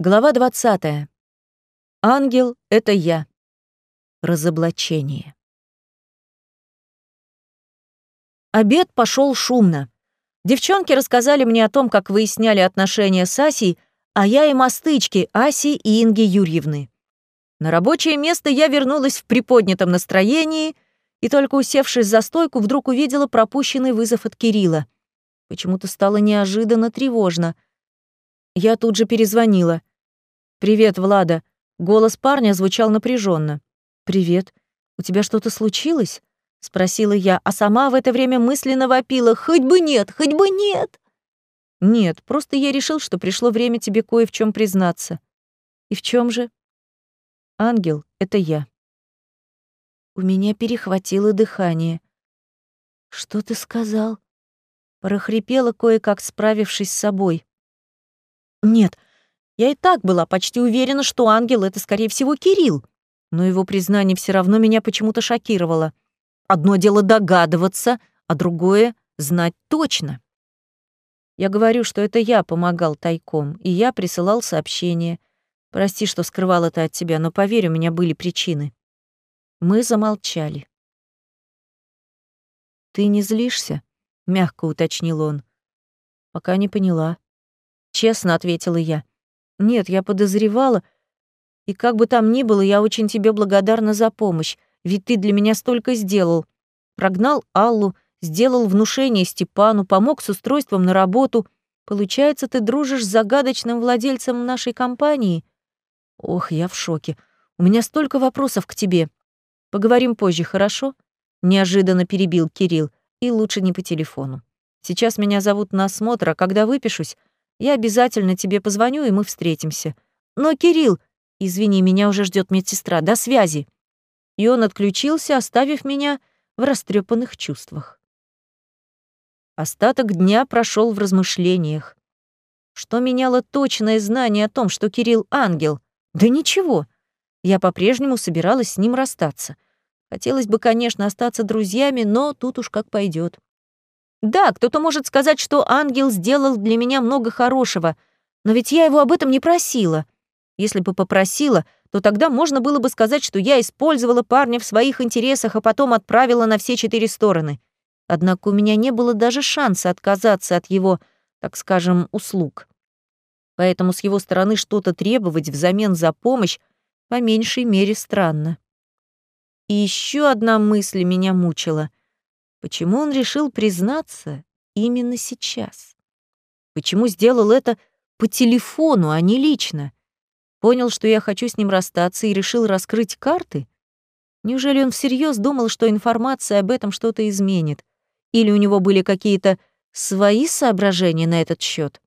Глава 20. Ангел — это я. Разоблачение. Обед пошел шумно. Девчонки рассказали мне о том, как выясняли отношения с Асей, а я им о стычке Аси и Инги Юрьевны. На рабочее место я вернулась в приподнятом настроении и только усевшись за стойку, вдруг увидела пропущенный вызов от Кирилла. Почему-то стало неожиданно тревожно. Я тут же перезвонила. «Привет, Влада». Голос парня звучал напряженно. «Привет. У тебя что-то случилось?» — спросила я, а сама в это время мысленно вопила. «Хоть бы нет, хоть бы нет!» «Нет, просто я решил, что пришло время тебе кое в чем признаться». «И в чем же?» «Ангел — это я». У меня перехватило дыхание. «Что ты сказал?» Прохрипела кое-как, справившись с собой. «Нет, я и так была почти уверена, что ангел — это, скорее всего, Кирилл. Но его признание все равно меня почему-то шокировало. Одно дело догадываться, а другое — знать точно. Я говорю, что это я помогал тайком, и я присылал сообщение. Прости, что скрывал это от тебя, но поверь, у меня были причины. Мы замолчали. «Ты не злишься?» — мягко уточнил он. «Пока не поняла». Честно ответила я. Нет, я подозревала. И как бы там ни было, я очень тебе благодарна за помощь, ведь ты для меня столько сделал. Прогнал Аллу, сделал внушение Степану, помог с устройством на работу. Получается, ты дружишь с загадочным владельцем нашей компании? Ох, я в шоке. У меня столько вопросов к тебе. Поговорим позже, хорошо? Неожиданно перебил Кирилл. И лучше не по телефону. Сейчас меня зовут на осмотр, а когда выпишусь, я обязательно тебе позвоню, и мы встретимся. Но, Кирилл, извини, меня уже ждет медсестра. До связи. И он отключился, оставив меня в растрепанных чувствах. Остаток дня прошел в размышлениях. Что меняло точное знание о том, что Кирилл ангел? Да ничего. Я по-прежнему собиралась с ним расстаться. Хотелось бы, конечно, остаться друзьями, но тут уж как пойдет. Да, кто-то может сказать, что ангел сделал для меня много хорошего, но ведь я его об этом не просила. Если бы попросила, то тогда можно было бы сказать, что я использовала парня в своих интересах, а потом отправила на все четыре стороны. Однако у меня не было даже шанса отказаться от его, так скажем, услуг. Поэтому с его стороны что-то требовать взамен за помощь по меньшей мере странно. И еще одна мысль меня мучила. Почему он решил признаться именно сейчас? Почему сделал это по телефону, а не лично? Понял, что я хочу с ним расстаться и решил раскрыть карты? Неужели он всерьез думал, что информация об этом что-то изменит? Или у него были какие-то свои соображения на этот счет?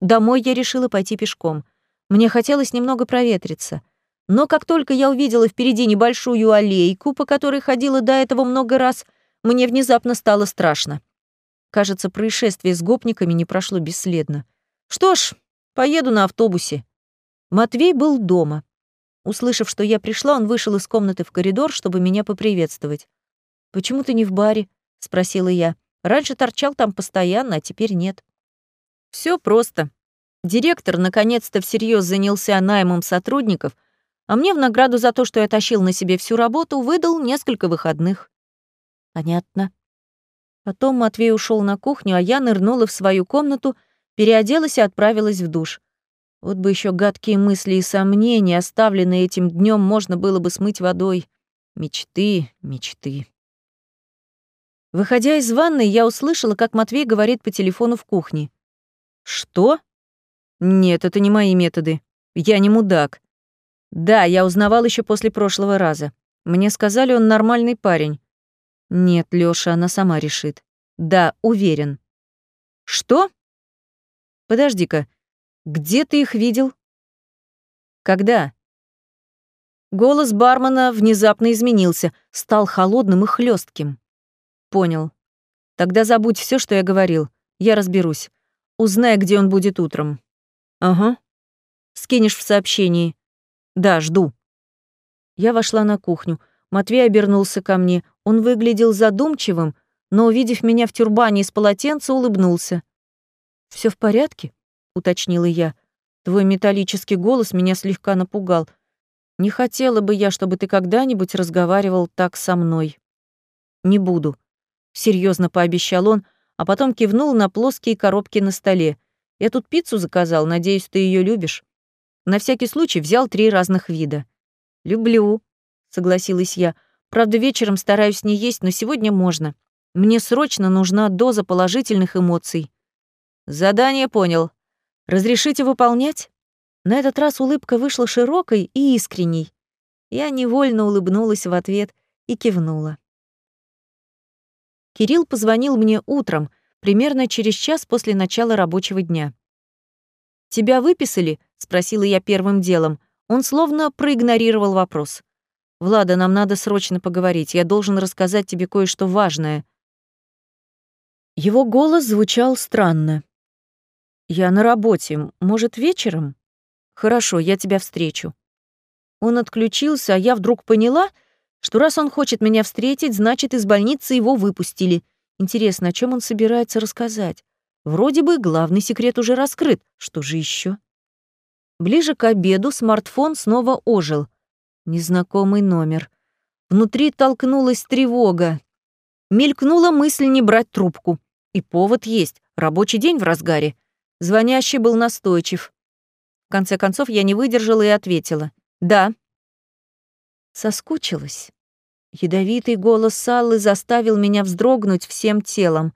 Домой я решила пойти пешком. Мне хотелось немного проветриться. Но как только я увидела впереди небольшую аллейку, по которой ходила до этого много раз — мне внезапно стало страшно. Кажется, происшествие с гопниками не прошло бесследно. Что ж, поеду на автобусе. Матвей был дома. Услышав, что я пришла, он вышел из комнаты в коридор, чтобы меня поприветствовать. «Почему ты не в баре?» — спросила я. «Раньше торчал там постоянно, а теперь нет». Все просто. Директор наконец-то всерьез занялся наймом сотрудников, а мне в награду за то, что я тащил на себе всю работу, выдал несколько выходных. Понятно. Потом Матвей ушел на кухню, а я нырнула в свою комнату, переоделась и отправилась в душ. Вот бы еще гадкие мысли и сомнения, оставленные этим днем, можно было бы смыть водой. Мечты, мечты. Выходя из ванной, я услышала, как Матвей говорит по телефону в кухне. «Что?» «Нет, это не мои методы. Я не мудак. Да, я узнавал еще после прошлого раза. Мне сказали, он нормальный парень. Нет, Лёша, она сама решит. Да, уверен. Что? Подожди-ка. Где ты их видел? Когда? Голос бармена внезапно изменился, стал холодным и хлестким. Понял. Тогда забудь все, что я говорил. Я разберусь. Узнай, где он будет утром. Ага. Скинешь в сообщении. Да, жду. Я вошла на кухню. Матвей обернулся ко мне. Он выглядел задумчивым, но, увидев меня в тюрбане из полотенца, улыбнулся. Все в порядке?» — уточнила я. Твой металлический голос меня слегка напугал. Не хотела бы я, чтобы ты когда-нибудь разговаривал так со мной. Не буду, серьезно пообещал он, а потом кивнул на плоские коробки на столе. Я тут пиццу заказал, надеюсь, ты ее любишь. На всякий случай взял три разных вида. Люблю, согласилась я. Правда, вечером стараюсь не есть, но сегодня можно. Мне срочно нужна доза положительных эмоций. Задание понял. Разрешите выполнять? На этот раз улыбка вышла широкой и искренней. Я невольно улыбнулась в ответ и кивнула. Кирилл позвонил мне утром, примерно через час после начала рабочего дня. «Тебя выписали?» — спросила я первым делом. Он словно проигнорировал вопрос. «Влада, нам надо срочно поговорить. Я должен рассказать тебе кое-что важное». Его голос звучал странно. «Я на работе. Может, вечером?» «Хорошо, я тебя встречу». Он отключился, а я вдруг поняла, что раз он хочет меня встретить, значит, из больницы его выпустили. Интересно, о чем он собирается рассказать? Вроде бы главный секрет уже раскрыт. Что же еще? Ближе к обеду смартфон снова ожил. Незнакомый номер. Внутри толкнулась тревога. Мелькнула мысль не брать трубку. И повод есть. Рабочий день в разгаре. Звонящий был настойчив. В конце концов, я не выдержала и ответила. «Да». Соскучилась. Ядовитый голос Саллы заставил меня вздрогнуть всем телом.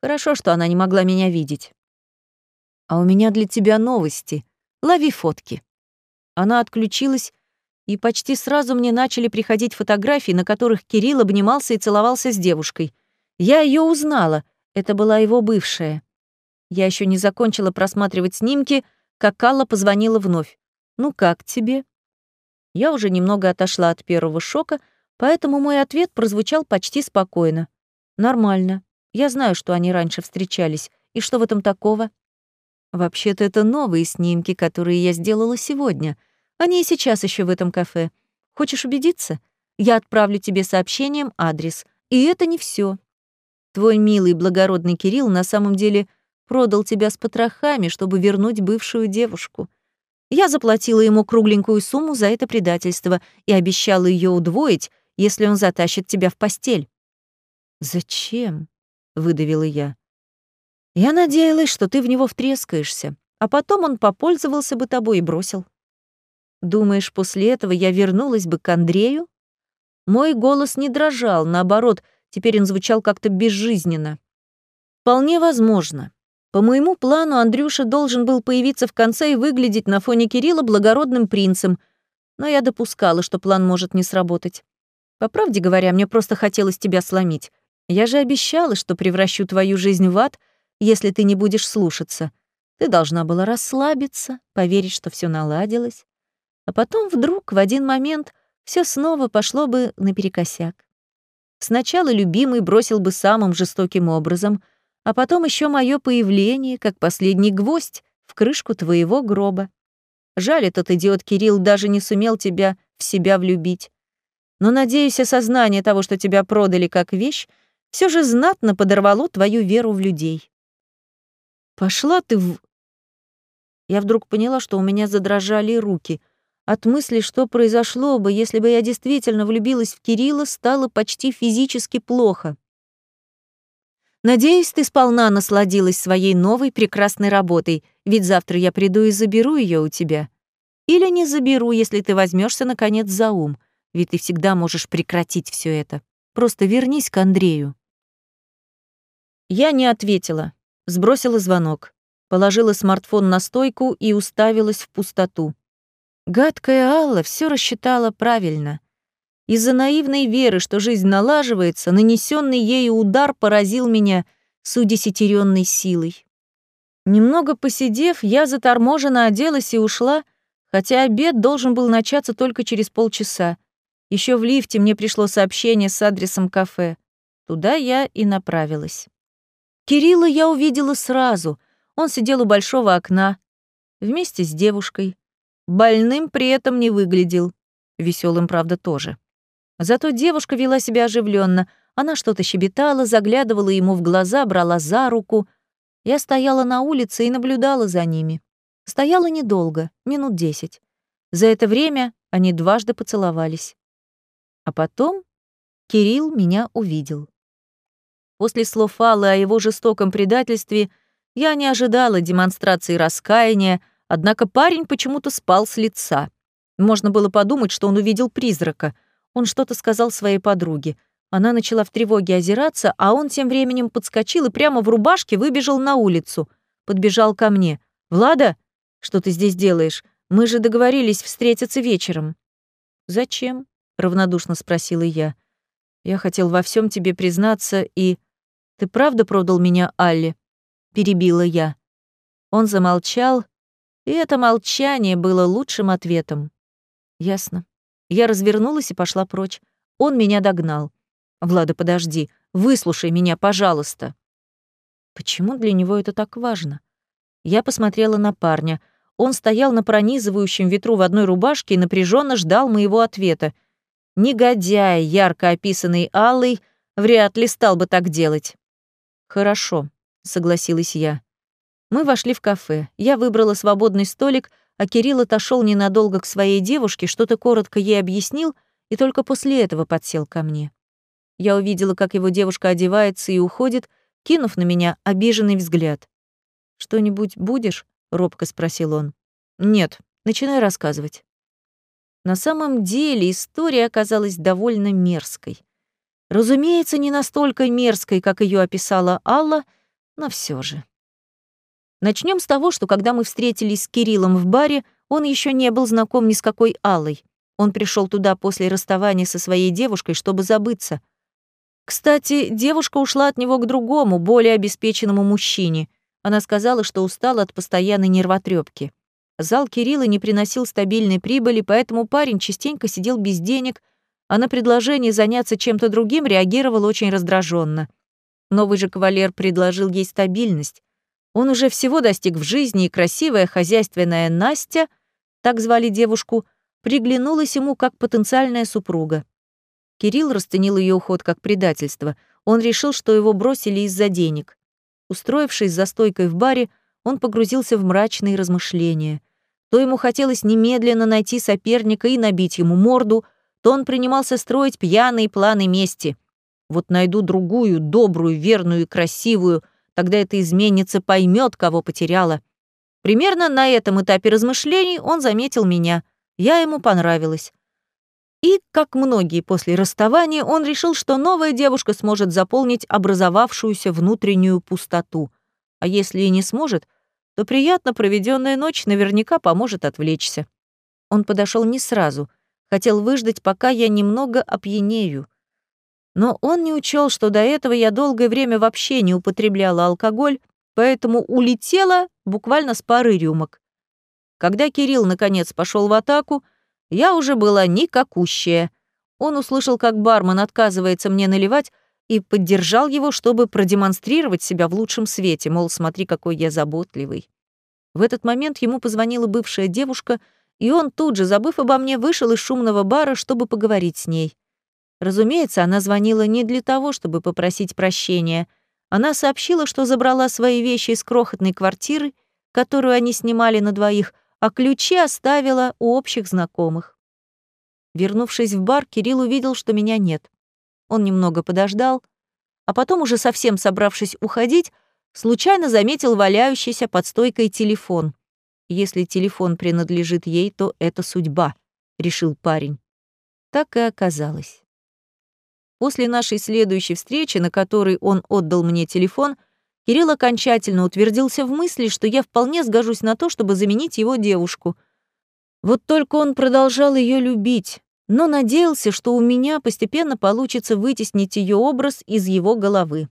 Хорошо, что она не могла меня видеть. «А у меня для тебя новости. Лови фотки». Она отключилась, и почти сразу мне начали приходить фотографии, на которых Кирилл обнимался и целовался с девушкой. Я ее узнала. Это была его бывшая. Я еще не закончила просматривать снимки, как Алла позвонила вновь. «Ну как тебе?» Я уже немного отошла от первого шока, поэтому мой ответ прозвучал почти спокойно. «Нормально. Я знаю, что они раньше встречались. И что в этом такого?» «Вообще-то это новые снимки, которые я сделала сегодня. Они и сейчас еще в этом кафе. Хочешь убедиться? Я отправлю тебе сообщением адрес. И это не все. Твой милый благородный Кирилл на самом деле продал тебя с потрохами, чтобы вернуть бывшую девушку. Я заплатила ему кругленькую сумму за это предательство и обещала ее удвоить, если он затащит тебя в постель. «Зачем?» — выдавила я. «Я надеялась, что ты в него втрескаешься, а потом он попользовался бы тобой и бросил. Думаешь, после этого я вернулась бы к Андрею?» Мой голос не дрожал, наоборот, теперь он звучал как-то безжизненно. «Вполне возможно. По моему плану Андрюша должен был появиться в конце и выглядеть на фоне Кирилла благородным принцем, но я допускала, что план может не сработать. По правде говоря, мне просто хотелось тебя сломить. Я же обещала, что превращу твою жизнь в ад, если ты не будешь слушаться. Ты должна была расслабиться, поверить, что все наладилось. А потом вдруг, в один момент, все снова пошло бы наперекосяк. Сначала любимый бросил бы самым жестоким образом — а потом еще мое появление, как последний гвоздь, в крышку твоего гроба. Жаль, этот идиот Кирилл даже не сумел тебя в себя влюбить. Но, надеюсь, осознание того, что тебя продали как вещь, все же знатно подорвало твою веру в людей. Пошла ты в... Я вдруг поняла, что у меня задрожали руки. От мысли, что произошло бы, если бы я действительно влюбилась в Кирилла, стало почти физически плохо. Надеюсь, ты сполна насладилась своей новой прекрасной работой, ведь завтра я приду и заберу ее у тебя. Или не заберу, если ты возьмешься наконец за ум, ведь ты всегда можешь прекратить все это. Просто вернись к Андрею. Я не ответила, сбросила звонок, положила смартфон на стойку и уставилась в пустоту. Гадкая Алла все рассчитала правильно. Из-за наивной веры, что жизнь налаживается, нанесенный ею удар поразил меня с удесятеренной силой. Немного посидев, я заторможенно оделась и ушла, хотя обед должен был начаться только через полчаса. Еще в лифте мне пришло сообщение с адресом кафе. Туда я и направилась. Кирилла я увидела сразу. Он сидел у большого окна, вместе с девушкой. Больным при этом не выглядел. Веселым, правда, тоже. Зато девушка вела себя оживленно. Она что-то щебетала, заглядывала ему в глаза, брала за руку. Я стояла на улице и наблюдала за ними. Стояла недолго, минут десять. За это время они дважды поцеловались. А потом Кирилл меня увидел. После слов Аллы о его жестоком предательстве я не ожидала демонстрации раскаяния, однако парень почему-то спал с лица. Можно было подумать, что он увидел призрака. Он что-то сказал своей подруге. Она начала в тревоге озираться, а он тем временем подскочил и прямо в рубашке выбежал на улицу. Подбежал ко мне. «Влада, что ты здесь делаешь? Мы же договорились встретиться вечером». «Зачем?» — равнодушно спросила я. «Я хотел во всем тебе признаться и...» «Ты правда продал меня Алле?» — перебила я. Он замолчал, и это молчание было лучшим ответом. «Ясно». Я развернулась и пошла прочь. Он меня догнал. «Влада, подожди, выслушай меня, пожалуйста». Почему для него это так важно? Я посмотрела на парня. Он стоял на пронизывающем ветру в одной рубашке и напряженно ждал моего ответа. Негодяй, ярко описанный Аллой, вряд ли стал бы так делать. «Хорошо», — согласилась я. Мы вошли в кафе. Я выбрала свободный столик, а Кирилл отошел ненадолго к своей девушке, что-то коротко ей объяснил и только после этого подсел ко мне. Я увидела, как его девушка одевается и уходит, кинув на меня обиженный взгляд. «Что-нибудь будешь?» — робко спросил он. «Нет, начинай рассказывать». На самом деле история оказалась довольно мерзкой. Разумеется, не настолько мерзкой, как ее описала Алла, но все же. Начнем с того, что когда мы встретились с Кириллом в баре, он еще не был знаком ни с какой Аллой. Он пришел туда после расставания со своей девушкой, чтобы забыться — кстати, девушка ушла от него к другому, более обеспеченному мужчине. Она сказала, что устала от постоянной нервотрепки. Зал Кирилла не приносил стабильной прибыли, поэтому парень частенько сидел без денег, а на предложение заняться чем-то другим реагировал очень раздраженно. Новый же кавалер предложил ей стабильность. Он уже всего достиг в жизни, и красивая хозяйственная Настя, так звали девушку, приглянулась ему как потенциальная супруга. Кирилл расценил ее уход как предательство. Он решил, что его бросили из-за денег. Устроившись за стойкой в баре, он погрузился в мрачные размышления. То ему хотелось немедленно найти соперника и набить ему морду, то он принимался строить пьяные планы мести. Вот найду другую, добрую, верную и красивую, тогда эта изменница поймет, кого потеряла. Примерно на этом этапе размышлений он заметил меня. Я ему понравилась. И, как многие после расставания, он решил, что новая девушка сможет заполнить образовавшуюся внутреннюю пустоту. А если и не сможет, то приятно проведенная ночь наверняка поможет отвлечься. Он подошел не сразу, хотел выждать, пока я немного опьянею. Но он не учел, что до этого я долгое время вообще не употребляла алкоголь, поэтому улетела буквально с пары рюмок. Когда Кирилл наконец пошел в атаку, я уже была никакущая. Он услышал, как бармен отказывается мне наливать, и поддержал его, чтобы продемонстрировать себя в лучшем свете, мол, смотри, какой я заботливый. В этот момент ему позвонила бывшая девушка, и он тут же, забыв обо мне, вышел из шумного бара, чтобы поговорить с ней. Разумеется, она звонила не для того, чтобы попросить прощения. Она сообщила, что забрала свои вещи из крохотной квартиры, которую они снимали на двоих, а ключи оставила у общих знакомых. Вернувшись в бар, Кирилл увидел, что меня нет. Он немного подождал, а потом, уже совсем собравшись уходить, случайно заметил валяющийся под стойкой телефон. Если телефон принадлежит ей, то это судьба, решил парень. Так и оказалось. После нашей следующей встречи, на которой он отдал мне телефон, Кирилл окончательно утвердился в мысли, что я вполне сгожусь на то, чтобы заменить его девушку. Вот только он продолжал ее любить, но надеялся, что у меня постепенно получится вытеснить ее образ из его головы.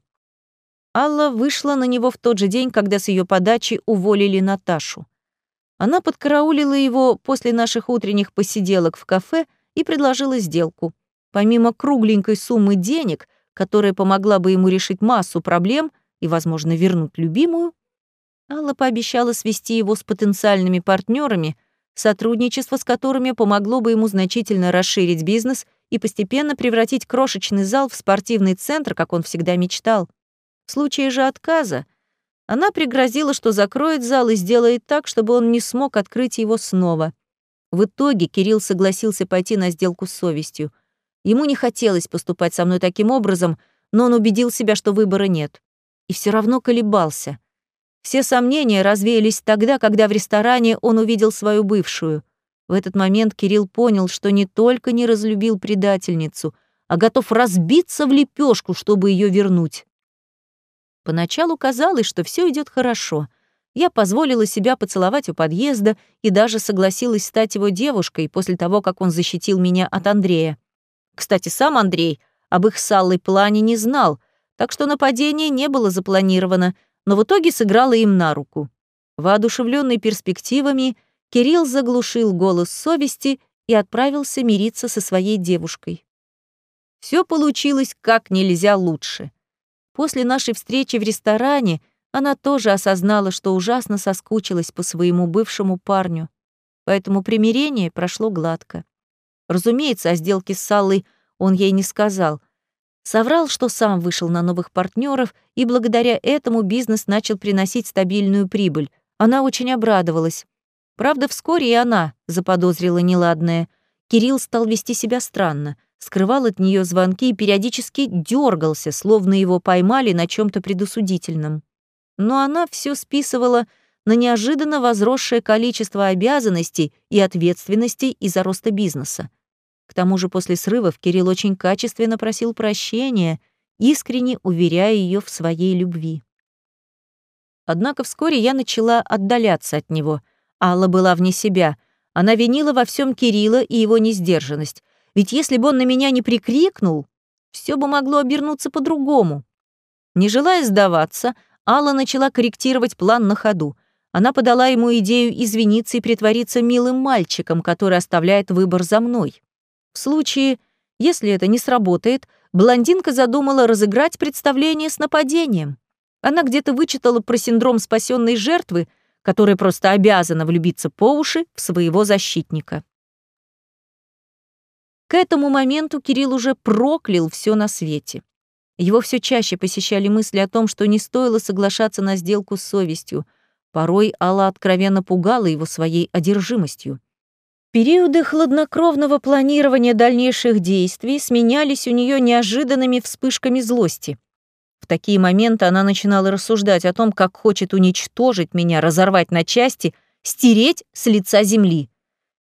Алла вышла на него в тот же день, когда с ее подачи уволили Наташу. Она подкараулила его после наших утренних посиделок в кафе и предложила сделку. Помимо кругленькой суммы денег, которая помогла бы ему решить массу проблем — и, возможно, вернуть любимую, Алла пообещала свести его с потенциальными партнерами, сотрудничество с которыми помогло бы ему значительно расширить бизнес и постепенно превратить крошечный зал в спортивный центр, как он всегда мечтал. В случае же отказа Она пригрозила, что закроет зал и сделает так, чтобы он не смог открыть его снова. В итоге Кирилл согласился пойти на сделку с совестью. Ему не хотелось поступать со мной таким образом, но он убедил себя, что выбора нет. И все равно колебался. Все сомнения развеялись тогда, когда в ресторане он увидел свою бывшую. В этот момент Кирилл понял, что не только не разлюбил предательницу, а готов разбиться в лепешку, чтобы ее вернуть. Поначалу казалось, что все идет хорошо. Я позволила себя поцеловать у подъезда и даже согласилась стать его девушкой после того, как он защитил меня от Андрея. Кстати, сам Андрей об их с плане не знал, так что нападение не было запланировано, но в итоге сыграло им на руку. Воодушевленный перспективами, Кирилл заглушил голос совести и отправился мириться со своей девушкой. Все получилось как нельзя лучше. После нашей встречи в ресторане она тоже осознала, что ужасно соскучилась по своему бывшему парню, поэтому примирение прошло гладко. Разумеется, о сделке с Саллой он ей не сказал. Соврал, что сам вышел на новых партнеров, и благодаря этому бизнес начал приносить стабильную прибыль. Она очень обрадовалась. Правда, вскоре и она заподозрила неладное. Кирилл стал вести себя странно скрывал от нее звонки и периодически дергался, словно его поймали на чем то предусудительном. Но она все списывала на неожиданно возросшее количество обязанностей и ответственностей из-за роста бизнеса. К тому же после срывов Кирилл очень качественно просил прощения, искренне уверяя ее в своей любви. Однако вскоре я начала отдаляться от него. Алла была вне себя. Она винила во всем Кирилла и его несдержанность. Ведь если бы он на меня не прикрикнул, все бы могло обернуться по-другому. Не желая сдаваться, Алла начала корректировать план на ходу. Она подала ему идею извиниться и притвориться милым мальчиком, который оставляет выбор за мной. В случае, если это не сработает, блондинка задумала разыграть представление с нападением. Она где-то вычитала про синдром спасенной жертвы, которая просто обязана влюбиться по уши в своего защитника. К этому моменту Кирилл уже проклял все на свете. Его все чаще посещали мысли о том, что не стоило соглашаться на сделку с совестью. Порой Алла откровенно пугала его своей одержимостью. Периоды хладнокровного планирования дальнейших действий сменялись у нее неожиданными вспышками злости. В такие моменты она начинала рассуждать о том, как хочет уничтожить меня, разорвать на части, стереть с лица земли.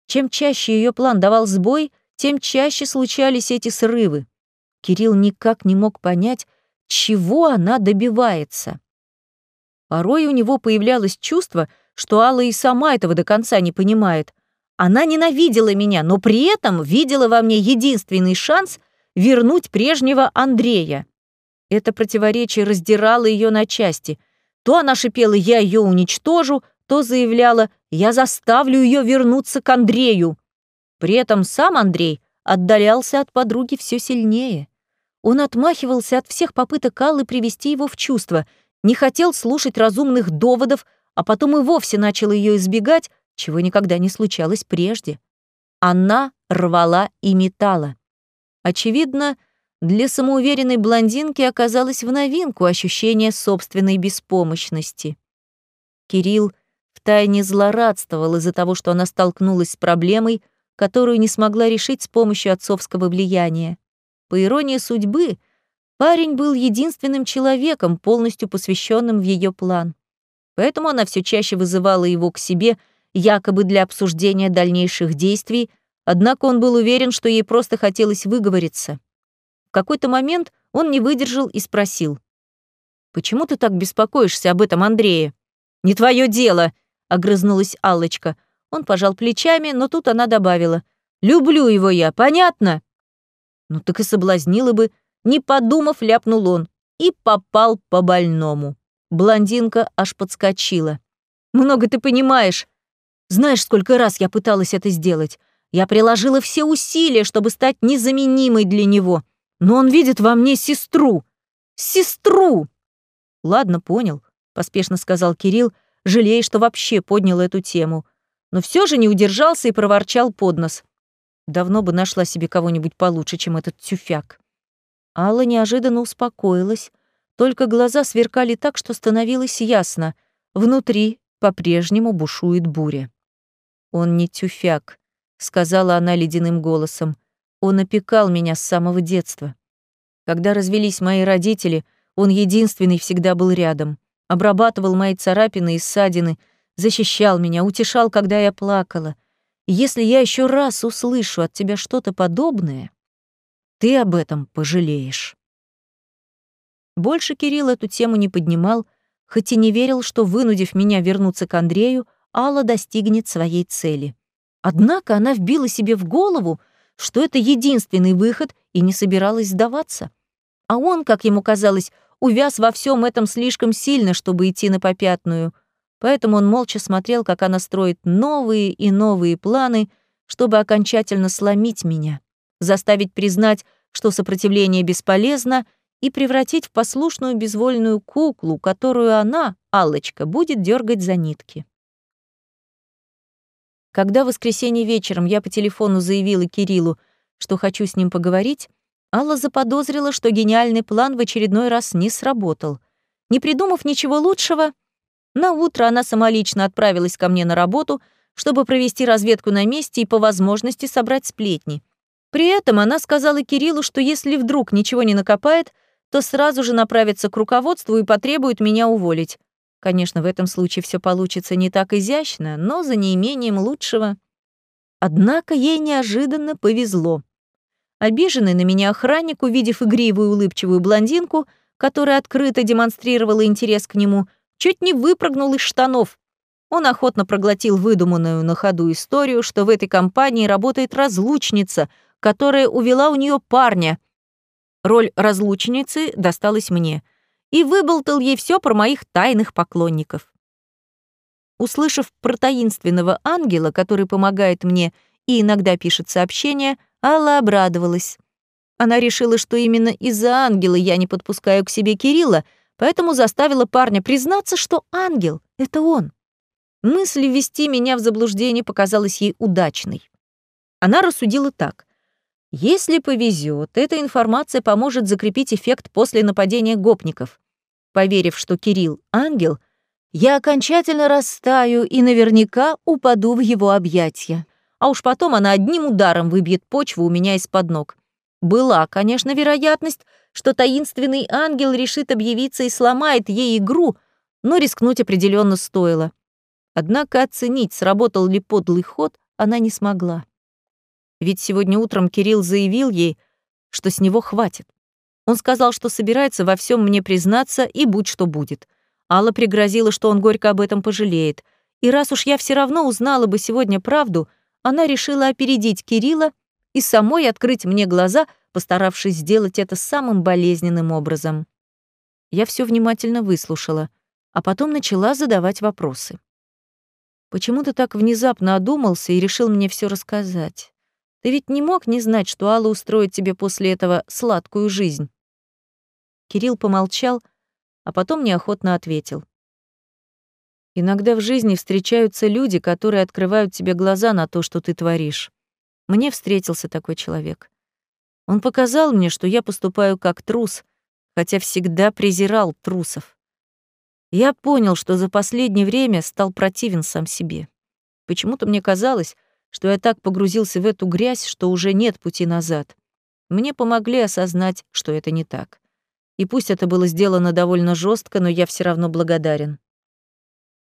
Чем чаще ее план давал сбой, тем чаще случались эти срывы. Кирилл никак не мог понять, чего она добивается. Порой у него появлялось чувство, что Алла и сама этого до конца не понимает. Она ненавидела меня, но при этом видела во мне единственный шанс вернуть прежнего Андрея. Это противоречие раздирало ее на части. То она шипела «я ее уничтожу», то заявляла «я заставлю ее вернуться к Андрею». При этом сам Андрей отдалялся от подруги все сильнее. Он отмахивался от всех попыток Аллы привести его в чувство, не хотел слушать разумных доводов, а потом и вовсе начал ее избегать, чего никогда не случалось прежде. Она рвала и метала. Очевидно, для самоуверенной блондинки оказалось в новинку ощущение собственной беспомощности. Кирилл втайне злорадствовал из-за того, что она столкнулась с проблемой, которую не смогла решить с помощью отцовского влияния. По иронии судьбы, парень был единственным человеком, полностью посвященным в ее план. Поэтому она все чаще вызывала его к себе, якобы для обсуждения дальнейших действий, однако он был уверен, что ей просто хотелось выговориться. В какой-то момент он не выдержал и спросил. «Почему ты так беспокоишься об этом Андрее?» «Не твое дело», — огрызнулась Аллочка. Он пожал плечами, но тут она добавила. «Люблю его я, понятно?» Ну так и соблазнила бы. Не подумав, ляпнул он. И попал по больному. Блондинка аж подскочила. «Много ты понимаешь. Знаешь, сколько раз я пыталась это сделать. Я приложила все усилия, чтобы стать незаменимой для него. Но он видит во мне сестру. Сестру!» «Ладно, понял», — поспешно сказал Кирилл, жалея, что вообще поднял эту тему но все же не удержался и проворчал под нос. Давно бы нашла себе кого-нибудь получше, чем этот тюфяк. Алла неожиданно успокоилась, только глаза сверкали так, что становилось ясно. Внутри по-прежнему бушует буря. «Он не тюфяк», — сказала она ледяным голосом. «Он опекал меня с самого детства. Когда развелись мои родители, он единственный всегда был рядом, обрабатывал мои царапины и ссадины, защищал меня, утешал, когда я плакала. Если я еще раз услышу от тебя что-то подобное, ты об этом пожалеешь». Больше Кирилл эту тему не поднимал, хоть и не верил, что, вынудив меня вернуться к Андрею, Алла достигнет своей цели. Однако она вбила себе в голову, что это единственный выход и не собиралась сдаваться. А он, как ему казалось, увяз во всем этом слишком сильно, чтобы идти на попятную. Поэтому он молча смотрел, как она строит новые и новые планы, чтобы окончательно сломить меня, заставить признать, что сопротивление бесполезно — и превратить в послушную безвольную куклу, которую она, Аллочка, будет дергать за нитки. Когда в воскресенье вечером я по телефону заявила Кириллу, что хочу с ним поговорить, Алла заподозрила, что гениальный план в очередной раз не сработал. Не придумав ничего лучшего, на утро она самолично отправилась ко мне на работу, чтобы провести разведку на месте и по возможности собрать сплетни. При этом она сказала Кириллу, что если вдруг ничего не накопает, то сразу же направится к руководству и потребует меня уволить. Конечно, в этом случае все получится не так изящно, но за неимением лучшего. Однако ей неожиданно повезло. Обиженный на меня охранник, увидев игривую улыбчивую блондинку, которая открыто демонстрировала интерес к нему, чуть не выпрыгнул из штанов. Он охотно проглотил выдуманную на ходу историю, что в этой компании работает разлучница, которая увела у нее парня — Роль разлучницы досталась мне, и выболтал ей все про моих тайных поклонников. Услышав про таинственного ангела, который помогает мне и иногда пишет сообщения, Алла обрадовалась. Она решила, что именно из-за ангела я не подпускаю к себе Кирилла, поэтому заставила парня признаться, что ангел — это он. Мысль ввести меня в заблуждение показалась ей удачной. Она рассудила так. Если повезет, эта информация поможет закрепить эффект после нападения гопников. Поверив, что Кирилл — ангел, я окончательно растаю и наверняка упаду в его объятия. А уж потом она одним ударом выбьет почву у меня из-под ног. Была, конечно, вероятность, что таинственный ангел решит объявиться и сломает ей игру, но рискнуть определенно стоило. Однако оценить, сработал ли подлый ход, она не смогла. Ведь сегодня утром Кирилл заявил ей, что с него хватит. Он сказал, что собирается во всем мне признаться и будь что будет. Алла пригрозила, что он горько об этом пожалеет. И раз уж я все равно узнала бы сегодня правду, она решила опередить Кирилла и самой открыть мне глаза, постаравшись сделать это самым болезненным образом. Я все внимательно выслушала, а потом начала задавать вопросы. Почему ты так внезапно одумался и решил мне все рассказать? Ты ведь не мог не знать, что Алла устроит тебе после этого сладкую жизнь. Кирилл помолчал, а потом неохотно ответил. Иногда в жизни встречаются люди, которые открывают тебе глаза на то, что ты творишь. Мне встретился такой человек. Он показал мне, что я поступаю как трус, хотя всегда презирал трусов. Я понял, что за последнее время стал противен сам себе. Почему-то мне казалось, что я так погрузился в эту грязь, что уже нет пути назад. Мне помогли осознать, что это не так. И пусть это было сделано довольно жестко, но я все равно благодарен.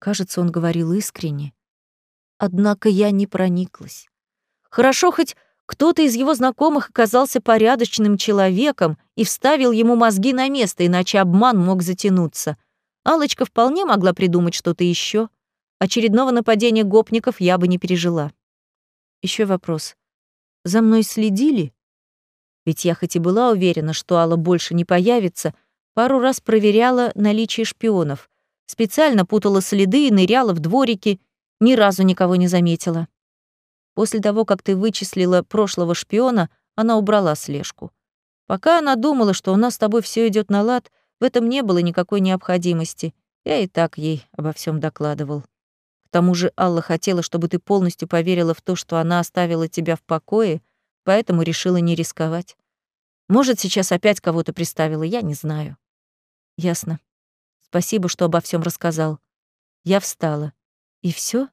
Кажется, он говорил искренне. Однако я не прониклась. Хорошо хоть кто-то из его знакомых оказался порядочным человеком и вставил ему мозги на место, иначе обман мог затянуться. Алочка вполне могла придумать что-то еще. Очередного нападения гопников я бы не пережила. Еще вопрос. За мной следили? Ведь я хоть и была уверена, что Алла больше не появится, пару раз проверяла наличие шпионов. Специально путала следы и ныряла в дворики, ни разу никого не заметила. После того, как ты вычислила прошлого шпиона, она убрала слежку. Пока она думала, что у нас с тобой все идет на лад, в этом не было никакой необходимости. Я и так ей обо всем докладывал. К тому же Алла хотела, чтобы ты полностью поверила в то, что она оставила тебя в покое, поэтому решила не рисковать. Может, сейчас опять кого-то приставила, я не знаю. Ясно. Спасибо, что обо всем рассказал. Я встала. И все?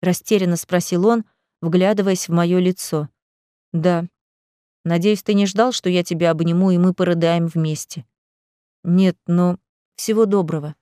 растерянно спросил он, вглядываясь в мое лицо. Да. Надеюсь, ты не ждал, что я тебя обниму, и мы порыдаем вместе. Нет, но всего доброго.